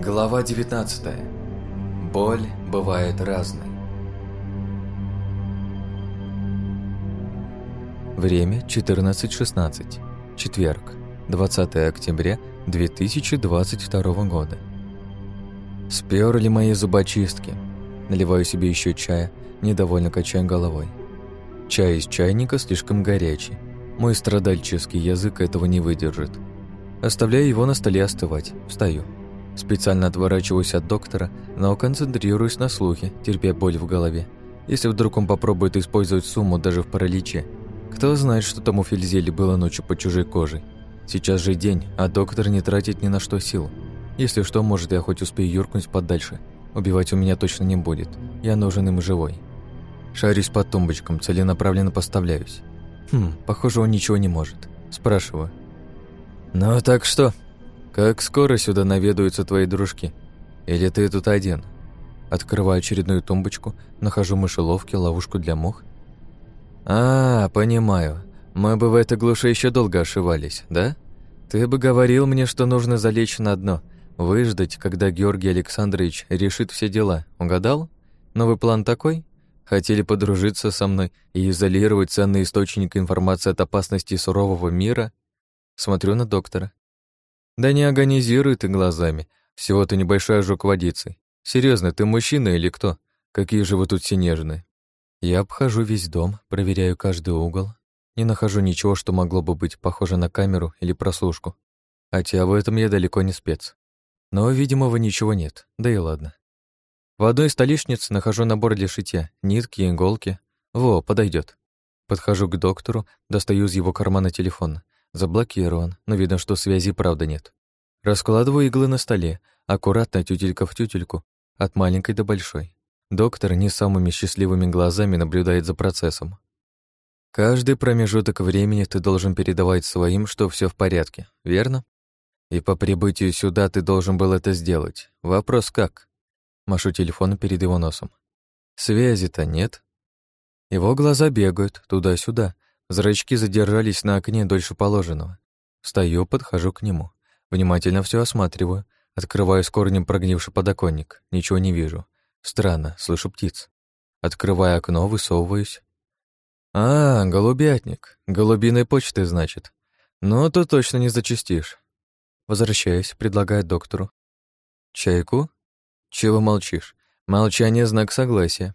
Глава 19. Боль бывает разной. Время 14.16. Четверг. 20 октября 2022 года. Сперли мои зубочистки. Наливаю себе еще чая, недовольно качая головой. Чай из чайника слишком горячий. Мой страдальческий язык этого не выдержит. Оставляю его на столе остывать. Встаю. Специально отворачиваюсь от доктора, но концентрируюсь на слухе, терпя боль в голове. Если вдруг он попробует использовать сумму даже в параличе, кто знает, что тому Фельзели было ночью под чужой кожей. Сейчас же день, а доктор не тратит ни на что сил. Если что, может, я хоть успею юркнуть подальше. Убивать у меня точно не будет. Я нужен им живой. Шарюсь по тумбочкам, целенаправленно поставляюсь. Хм, похоже, он ничего не может. Спрашиваю. «Ну так что?» «Как скоро сюда наведаются твои дружки? Или ты тут один?» Открываю очередную тумбочку, нахожу мышеловки, ловушку для мух. «А, понимаю. Мы бы в этой глуши еще долго ошивались, да? Ты бы говорил мне, что нужно залечь на дно, выждать, когда Георгий Александрович решит все дела. Угадал? Новый план такой? Хотели подружиться со мной и изолировать ценный источник информации от опасности сурового мира? Смотрю на доктора. Да не агонизируй ты глазами. Всего-то небольшой ожог водицей. Серьезно, ты мужчина или кто? Какие же вы тут все нежные? Я обхожу весь дом, проверяю каждый угол. Не нахожу ничего, что могло бы быть похоже на камеру или прослушку. Хотя в этом я далеко не спец. Но видимого ничего нет, да и ладно. В одной из столешниц нахожу набор для шитья, нитки, иголки. Во, подойдет. Подхожу к доктору, достаю из его кармана телефон. Заблокирован, но видно, что связи правда нет. Раскладываю иглы на столе, аккуратно тютелька в тютельку, от маленькой до большой. Доктор не самыми счастливыми глазами наблюдает за процессом. Каждый промежуток времени ты должен передавать своим, что все в порядке, верно? И по прибытию сюда ты должен был это сделать. Вопрос как? Машу телефоном перед его носом. Связи-то нет. Его глаза бегают туда-сюда, Зрачки задержались на окне дольше положенного. Стою, подхожу к нему. Внимательно все осматриваю. Открываю с корнем прогнивший подоконник. Ничего не вижу. Странно, слышу птиц. Открываю окно, высовываюсь. А, голубятник. Голубиной почты, значит. Ну, то точно не зачастишь. Возвращаюсь, предлагаю доктору. Чайку? Чего молчишь? Молчание — знак согласия.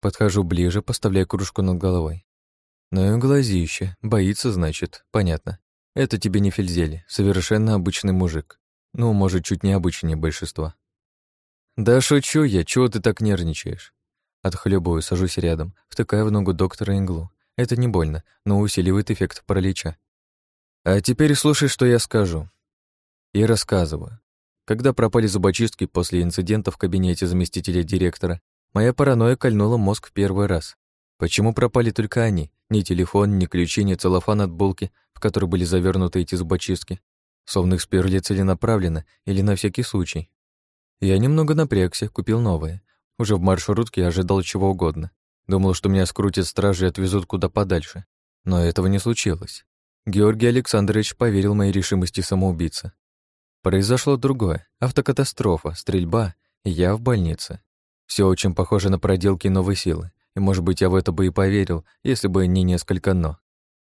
Подхожу ближе, поставляю кружку над головой. Ну глазище. Боится, значит. Понятно. Это тебе не Фельзели. Совершенно обычный мужик. Ну, может, чуть необычнее большинства. Да шучу я, чего ты так нервничаешь? Отхлебываю, сажусь рядом, втыкаю в ногу доктора иглу. Это не больно, но усиливает эффект паралича. А теперь слушай, что я скажу. И рассказываю. Когда пропали зубочистки после инцидента в кабинете заместителя директора, моя паранойя кольнула мозг в первый раз. Почему пропали только они? Ни телефон, ни ключи, ни целлофан от булки, в который были завернуты эти зубочистки. Словно их сперли целенаправленно или на всякий случай. Я немного напрягся, купил новые. Уже в маршрутке ожидал чего угодно. Думал, что меня скрутят стражи и отвезут куда подальше. Но этого не случилось. Георгий Александрович поверил моей решимости самоубийца. Произошло другое. Автокатастрофа, стрельба, и я в больнице. Все очень похоже на проделки новой силы. И, может быть, я в это бы и поверил, если бы не несколько «но».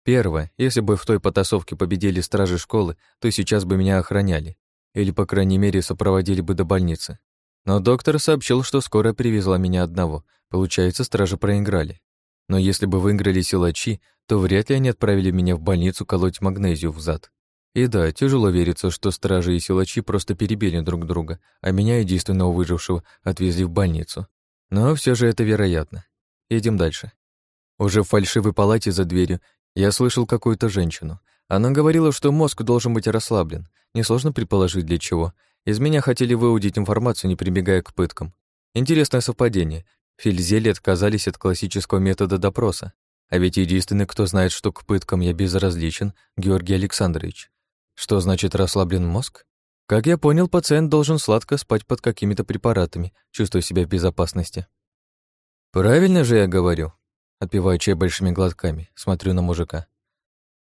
Первое, если бы в той потасовке победили стражи школы, то сейчас бы меня охраняли. Или, по крайней мере, сопроводили бы до больницы. Но доктор сообщил, что скоро привезла меня одного. Получается, стражи проиграли. Но если бы выиграли силачи, то вряд ли они отправили меня в больницу колоть магнезию в зад. И да, тяжело верится, что стражи и силачи просто перебили друг друга, а меня, единственного выжившего, отвезли в больницу. Но все же это вероятно. Едем дальше. Уже в фальшивой палате за дверью я слышал какую-то женщину. Она говорила, что мозг должен быть расслаблен. Несложно предположить, для чего. Из меня хотели выудить информацию, не прибегая к пыткам. Интересное совпадение. Фильзели отказались от классического метода допроса. А ведь единственный, кто знает, что к пыткам я безразличен, Георгий Александрович. Что значит расслаблен мозг? Как я понял, пациент должен сладко спать под какими-то препаратами, чувствуя себя в безопасности. «Правильно же я говорю?» Отпиваю чай большими глотками, смотрю на мужика.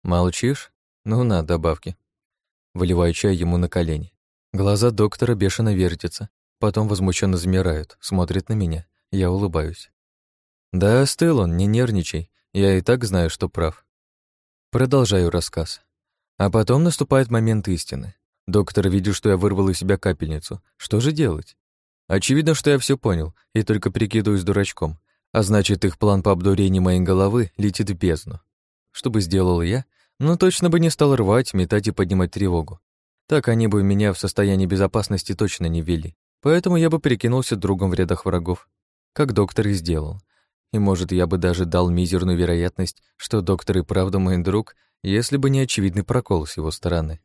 «Молчишь? Ну на, добавки». Выливаю чай ему на колени. Глаза доктора бешено вертятся, потом возмущенно замирают, смотрят на меня. Я улыбаюсь. Да, остыл он, не нервничай. Я и так знаю, что прав. Продолжаю рассказ. А потом наступает момент истины. Доктор видит, что я вырвал из себя капельницу. Что же делать? Очевидно, что я все понял и только прикидываюсь дурачком. А значит, их план по обдурению моей головы летит в бездну. Что бы сделал я? Ну, точно бы не стал рвать, метать и поднимать тревогу. Так они бы меня в состоянии безопасности точно не вели. Поэтому я бы перекинулся другом в рядах врагов, как доктор и сделал. И, может, я бы даже дал мизерную вероятность, что доктор и правда мой друг, если бы не очевидный прокол с его стороны.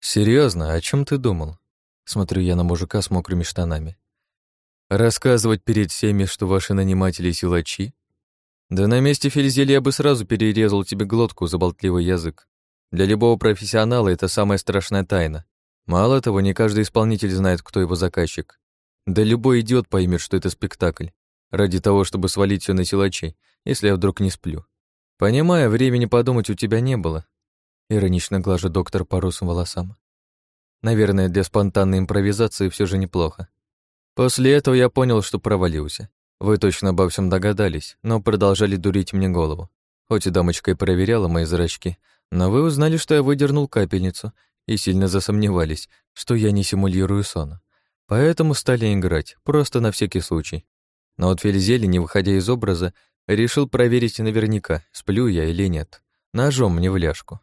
Серьезно, о чем ты думал? Смотрю я на мужика с мокрыми штанами. Рассказывать перед всеми, что ваши наниматели силачи? Да на месте Фельзели я бы сразу перерезал тебе глотку за болтливый язык. Для любого профессионала это самая страшная тайна. Мало того, не каждый исполнитель знает, кто его заказчик. Да любой идиот поймет, что это спектакль. Ради того, чтобы свалить все на силачей, если я вдруг не сплю. Понимаю, времени подумать у тебя не было. Иронично глажу доктор по русым волосам. Наверное, для спонтанной импровизации все же неплохо. После этого я понял, что провалился. Вы точно обо всем догадались, но продолжали дурить мне голову. Хоть и дамочка и проверяла мои зрачки, но вы узнали, что я выдернул капельницу и сильно засомневались, что я не симулирую сон. Поэтому стали играть, просто на всякий случай. Но вот Фельзели, не выходя из образа, решил проверить наверняка, сплю я или нет. Ножом мне в ляжку.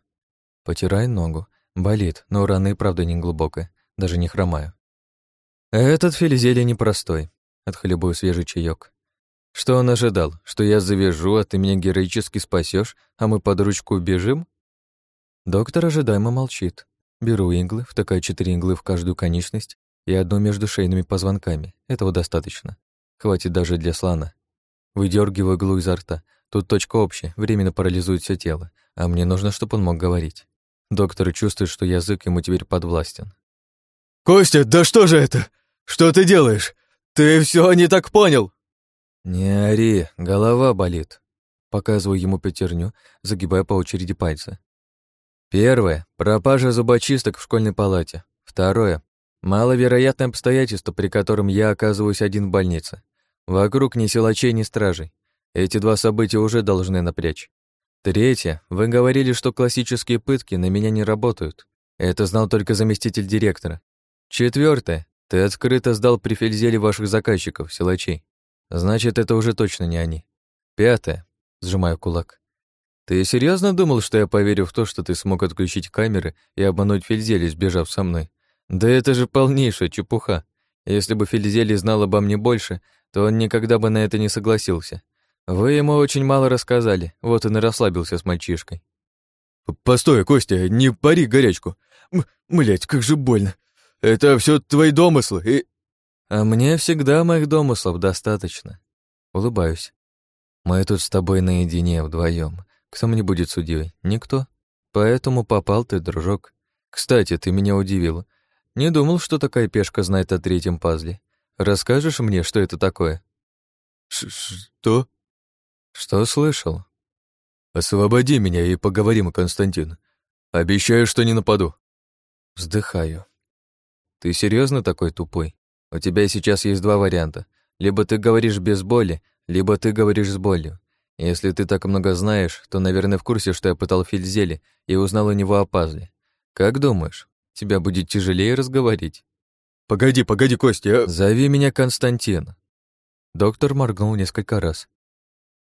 Потираю ногу. Болит, но рана и правда не глубокая, даже не хромаю. Этот филизели непростой. Отхлебаю свежий чаек. Что он ожидал? Что я завяжу, а ты меня героически спасешь, а мы под ручку убежим? Доктор ожидаемо молчит. Беру иглы, втыкаю четыре иглы в каждую конечность и одну между шейными позвонками. Этого достаточно. Хватит даже для слона. Выдергиваю иглу изо рта. Тут точка общая, временно парализует все тело, а мне нужно, чтобы он мог говорить. Доктор чувствует, что язык ему теперь подвластен. «Костя, да что же это? Что ты делаешь? Ты все не так понял!» «Не ори, голова болит». Показываю ему пятерню, загибая по очереди пальцы. Первое — пропажа зубочисток в школьной палате. Второе — маловероятное обстоятельство, при котором я оказываюсь один в больнице. Вокруг ни силачей, ни стражей. Эти два события уже должны напрячь. Третье. Вы говорили, что классические пытки на меня не работают. Это знал только заместитель директора. Четвертое. Ты открыто сдал при Фельзеле ваших заказчиков, силачей. Значит, это уже точно не они. Пятое. Сжимаю кулак. Ты серьезно думал, что я поверю в то, что ты смог отключить камеры и обмануть Фельзели, сбежав со мной? Да это же полнейшая чепуха. Если бы Фельзели знал обо мне больше, то он никогда бы на это не согласился. Вы ему очень мало рассказали, вот он и расслабился с мальчишкой. Постой, Костя, не пари горячку. М млять, как же больно. Это все твои домыслы и... А мне всегда моих домыслов достаточно. Улыбаюсь. Мы тут с тобой наедине вдвоем. Кто мне будет судьей? Никто. Поэтому попал ты, дружок. Кстати, ты меня удивила. Не думал, что такая пешка знает о третьем пазле. Расскажешь мне, что это такое? Ш что? Что слышал? Освободи меня и поговорим, Константин. Обещаю, что не нападу. Вздыхаю. Ты серьезно такой тупой? У тебя сейчас есть два варианта. Либо ты говоришь без боли, либо ты говоришь с болью. Если ты так много знаешь, то, наверное, в курсе, что я пытал Фильзели и узнал у него о пазле. Как думаешь, тебя будет тяжелее разговорить? Погоди, погоди, Костя, я... Зови меня Константин. Доктор моргнул несколько раз.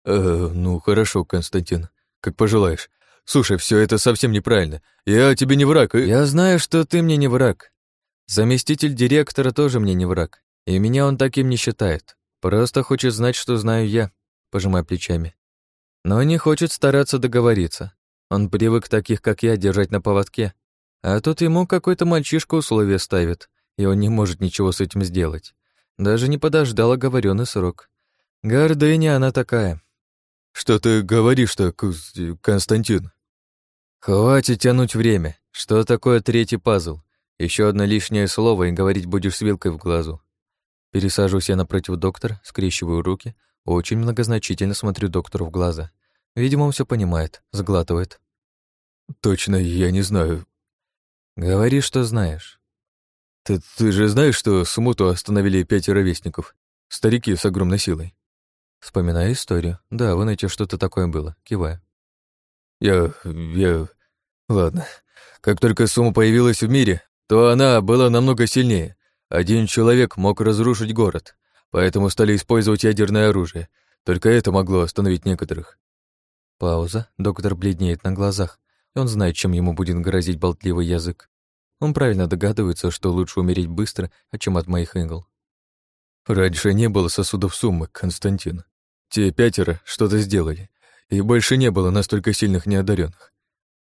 «Э, ну, хорошо, Константин, как пожелаешь. Слушай, все это совсем неправильно. Я тебе не враг, и...» «Я знаю, что ты мне не враг. Заместитель директора тоже мне не враг. И меня он таким не считает. Просто хочет знать, что знаю я», — пожимая плечами. Но не хочет стараться договориться. Он привык таких, как я, держать на поводке. А тут ему какой-то мальчишка условия ставит, и он не может ничего с этим сделать. Даже не подождал оговоренный срок. Гордыня она такая. «Что ты говоришь-то, Константин?» «Хватит тянуть время. Что такое третий пазл? Еще одно лишнее слово, и говорить будешь с вилкой в глазу». Пересаживаюсь я напротив доктора, скрещиваю руки, очень многозначительно смотрю доктору в глаза. Видимо, он все понимает, сглатывает. «Точно, я не знаю». «Говори, что знаешь». Ты, ты же знаешь, что смуту остановили пятеро вестников? Старики с огромной силой. Вспоминаю историю. Да, вы найти что-то такое было. Киваю. Я... я... Ладно. Как только сумма появилась в мире, то она была намного сильнее. Один человек мог разрушить город, поэтому стали использовать ядерное оружие. Только это могло остановить некоторых. Пауза. Доктор бледнеет на глазах. Он знает, чем ему будет грозить болтливый язык. Он правильно догадывается, что лучше умереть быстро, а чем от моих игл. Раньше не было сосудов суммы, Константин. Те пятеро что-то сделали, и больше не было настолько сильных неодаренных.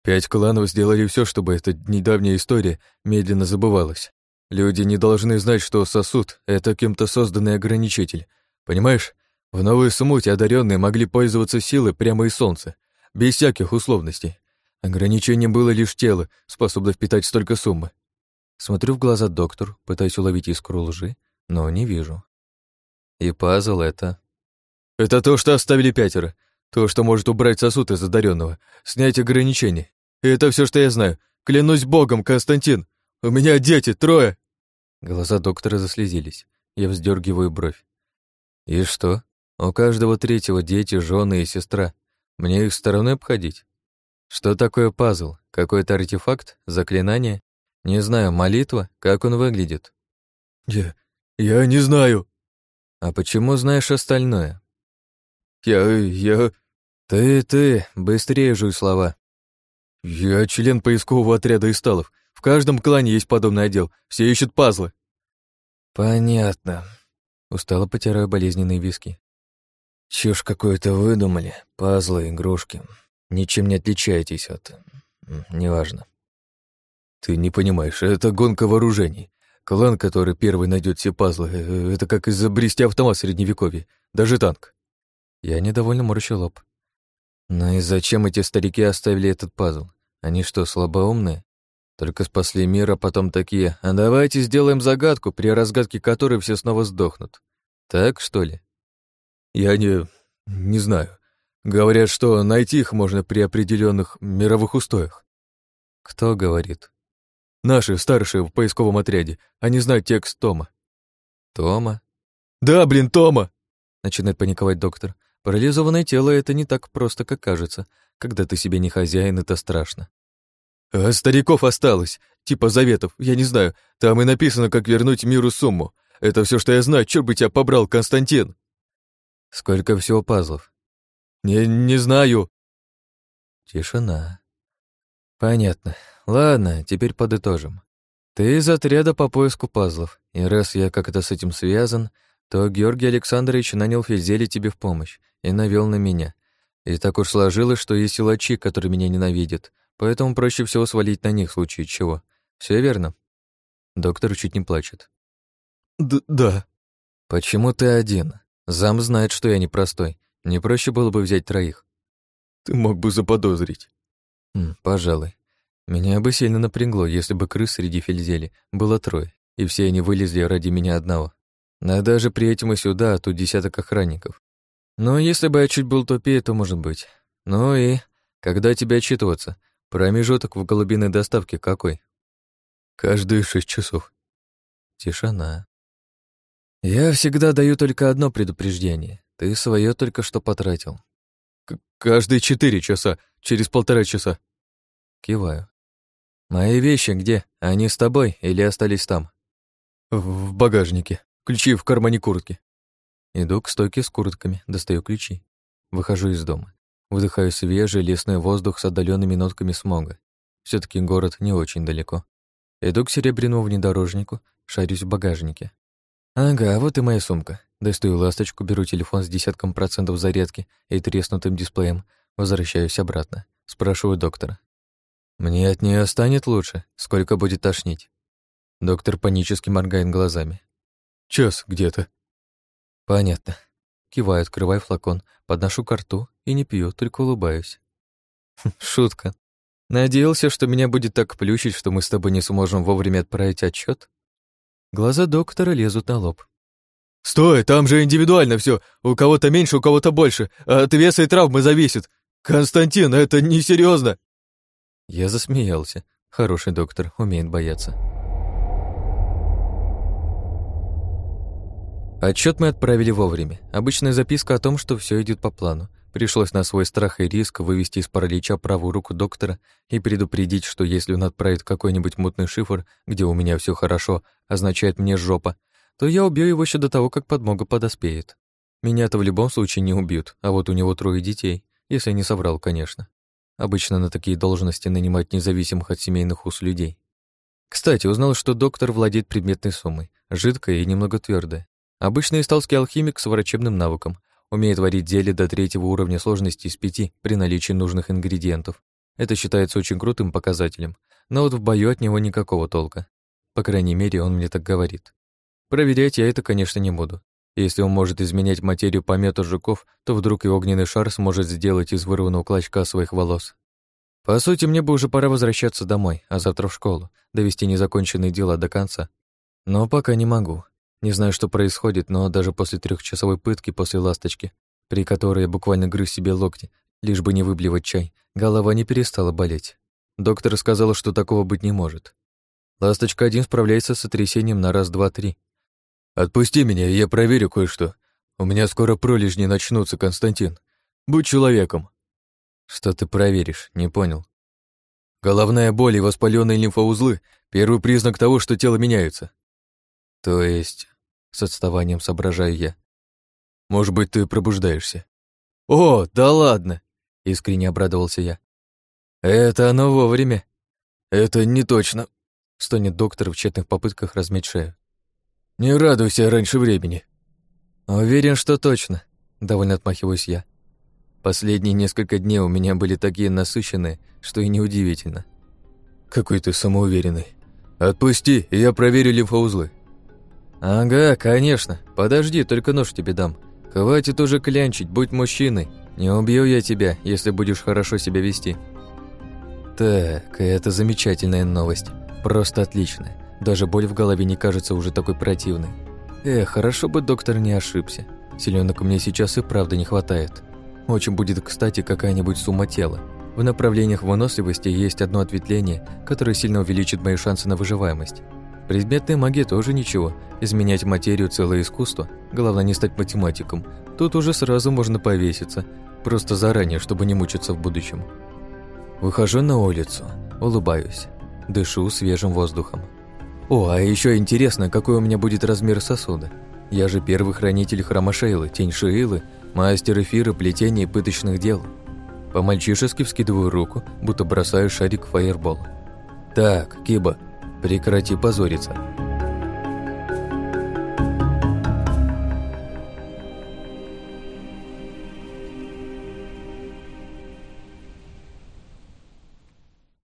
Пять кланов сделали все, чтобы эта недавняя история медленно забывалась. Люди не должны знать, что сосуд — это кем-то созданный ограничитель. Понимаешь? В новой смуте одаренные могли пользоваться силой прямо из солнца, без всяких условностей. Ограничением было лишь тело, способное впитать столько суммы. Смотрю в глаза доктору, пытаясь уловить искру лжи, но не вижу. И пазл это... Это то, что оставили пятеро. То, что может убрать сосуд из одаренного, снять ограничения. И это все, что я знаю. Клянусь богом, Константин. У меня дети, трое. Глаза доктора заслезились. Я вздергиваю бровь. И что? У каждого третьего дети, жены и сестра. Мне их стороной обходить? Что такое пазл? Какой-то артефакт? Заклинание? Не знаю, молитва? Как он выглядит? Я... я не знаю. А почему знаешь остальное? Я... я... Ты, ты, быстрее жуй слова. Я член поискового отряда Исталов. В каждом клане есть подобный отдел. Все ищут пазлы. Понятно. Устало потираю болезненные виски. Чушь какую-то выдумали. Пазлы, игрушки. Ничем не отличаетесь от... Неважно. Ты не понимаешь, это гонка вооружений. Клан, который первый найдет все пазлы, э, это как изобрести автомат в средневековье, даже танк. Я недовольно морщу лоб. Ну и зачем эти старики оставили этот пазл? Они что, слабоумные? Только спасли мир, а потом такие, а давайте сделаем загадку, при разгадке которой все снова сдохнут. Так, что ли? Я не... не знаю. Говорят, что найти их можно при определенных мировых устоях. Кто говорит? Наши старшие в поисковом отряде. Они знают текст Тома. Тома? Да, блин, Тома! Начинает паниковать доктор. Парализованное тело — это не так просто, как кажется. Когда ты себе не хозяин, это страшно. А стариков осталось. Типа заветов, я не знаю. Там и написано, как вернуть миру сумму. Это все, что я знаю. Чёрт бы тебя побрал, Константин. Сколько всего пазлов? Не, не знаю. Тишина. Понятно. Ладно, теперь подытожим. Ты из отряда по поиску пазлов, и раз я как-то с этим связан, то Георгий Александрович нанял Фельзели тебе в помощь и навел на меня. И так уж сложилось, что есть силачи, которые меня ненавидят, поэтому проще всего свалить на них в случае чего. Все верно? Доктор чуть не плачет. Д да. Почему ты один? Зам знает, что я непростой, не проще было бы взять троих. Ты мог бы заподозрить. М, пожалуй. Меня бы сильно напрягло, если бы крыс среди фельзели было трое, и все они вылезли ради меня одного. Но даже при этом и сюда, а тут десяток охранников. Но если бы я чуть был тупее, то может быть. Ну и когда тебе отчитываться? Промежуток в голубиной доставке какой? Каждые шесть часов. Тишина. Я всегда даю только одно предупреждение. Ты свое только что потратил. К каждые четыре часа, через полтора часа. Киваю. Мои вещи где? Они с тобой или остались там? В, в багажнике. Ключи в кармане куртки. Иду к стойке с куртками, достаю ключи. Выхожу из дома. Вдыхаю свежий лесной воздух с отдаленными нотками смога. все таки город не очень далеко. Иду к серебряному внедорожнику, шарюсь в багажнике. Ага, вот и моя сумка. Достаю ласточку, беру телефон с десятком процентов зарядки и треснутым дисплеем, возвращаюсь обратно. Спрашиваю доктора. «Мне от нее станет лучше? Сколько будет тошнить?» Доктор панически моргает глазами. «Час где-то». «Понятно». Киваю, открываю флакон, подношу ко рту и не пью, только улыбаюсь. Шутка. Надеялся, что меня будет так плющить, что мы с тобой не сможем вовремя отправить отчет. Глаза доктора лезут на лоб. «Стой, там же индивидуально все. У кого-то меньше, у кого-то больше. От веса и травмы зависит. Константин, это несерьезно. Я засмеялся. Хороший доктор, умеет бояться. Отчет мы отправили вовремя. Обычная записка о том, что все идет по плану. Пришлось на свой страх и риск вывести из паралича правую руку доктора и предупредить, что если он отправит какой-нибудь мутный шифр, где у меня все хорошо, означает мне жопа, то я убью его еще до того, как подмога подоспеет. Меня-то в любом случае не убьют, а вот у него трое детей, если не соврал, конечно. Обычно на такие должности нанимают независимых от семейных уз людей. Кстати, узнал, что доктор владеет предметной суммой, жидкой и немного твердой. Обычный исталский алхимик с врачебным навыком, умеет варить зелье до третьего уровня сложности из пяти при наличии нужных ингредиентов. Это считается очень крутым показателем, но вот в бою от него никакого толка. По крайней мере, он мне так говорит. Проверять я это, конечно, не буду. Если он может изменять материю по жуков, то вдруг и огненный шар сможет сделать из вырванного клочка своих волос. По сути, мне бы уже пора возвращаться домой, а завтра в школу, довести незаконченные дела до конца. Но пока не могу. Не знаю, что происходит, но даже после трехчасовой пытки после ласточки, при которой я буквально грыз себе локти, лишь бы не выблевать чай, голова не перестала болеть. Доктор сказал, что такого быть не может. Ласточка-1 справляется с сотрясением на раз, два, три. «Отпусти меня, я проверю кое-что. У меня скоро пролежни начнутся, Константин. Будь человеком». «Что ты проверишь? Не понял». «Головная боль и воспаленные лимфоузлы — первый признак того, что тело меняется». «То есть с отставанием соображаю я. Может быть, ты пробуждаешься? О, да ладно! Искренне обрадовался я. Это оно вовремя. Это не точно. Стонет доктор в тщетных попытках размять шею. Не радуйся раньше времени. Уверен, что точно. Довольно отмахиваюсь я. Последние несколько дней у меня были такие насыщенные, что и неудивительно. Какой ты самоуверенный. Отпусти, и я проверю лимфоузлы. «Ага, конечно. Подожди, только нож тебе дам. Хватит уже клянчить, будь мужчиной. Не убью я тебя, если будешь хорошо себя вести». Так, это замечательная новость. Просто отличная. Даже боль в голове не кажется уже такой противной. Эх, хорошо бы доктор не ошибся. Селенок мне сейчас и правда не хватает. Очень будет, кстати, какая-нибудь сумма тела. В направлениях выносливости есть одно ответвление, которое сильно увеличит мои шансы на выживаемость. Предметная магия тоже ничего. Изменять материю – целое искусство. Главное не стать математиком. Тут уже сразу можно повеситься. Просто заранее, чтобы не мучиться в будущем. Выхожу на улицу, улыбаюсь, дышу свежим воздухом. О, а еще интересно, какой у меня будет размер сосуда. Я же первый хранитель храма Шейлы, тень Шейлы, мастер эфира, плетения и пыточных дел. По-мальчишески вскидываю руку, будто бросаю шарик в фаербол. Так, Киба, Прекрати позориться.